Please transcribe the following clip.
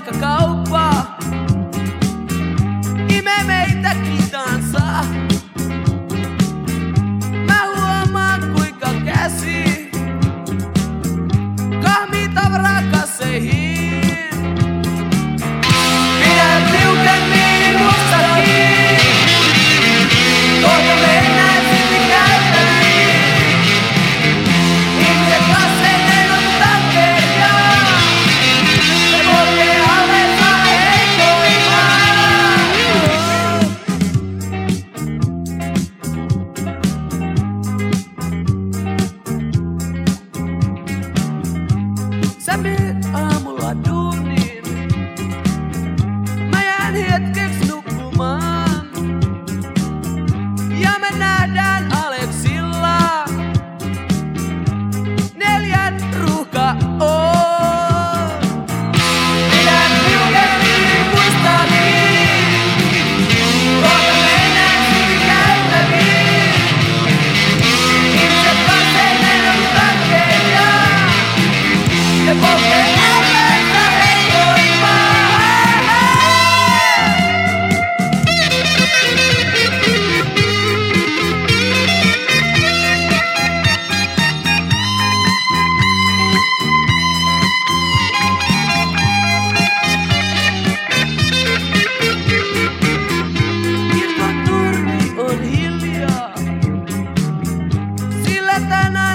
fuck a go. Nada. esta I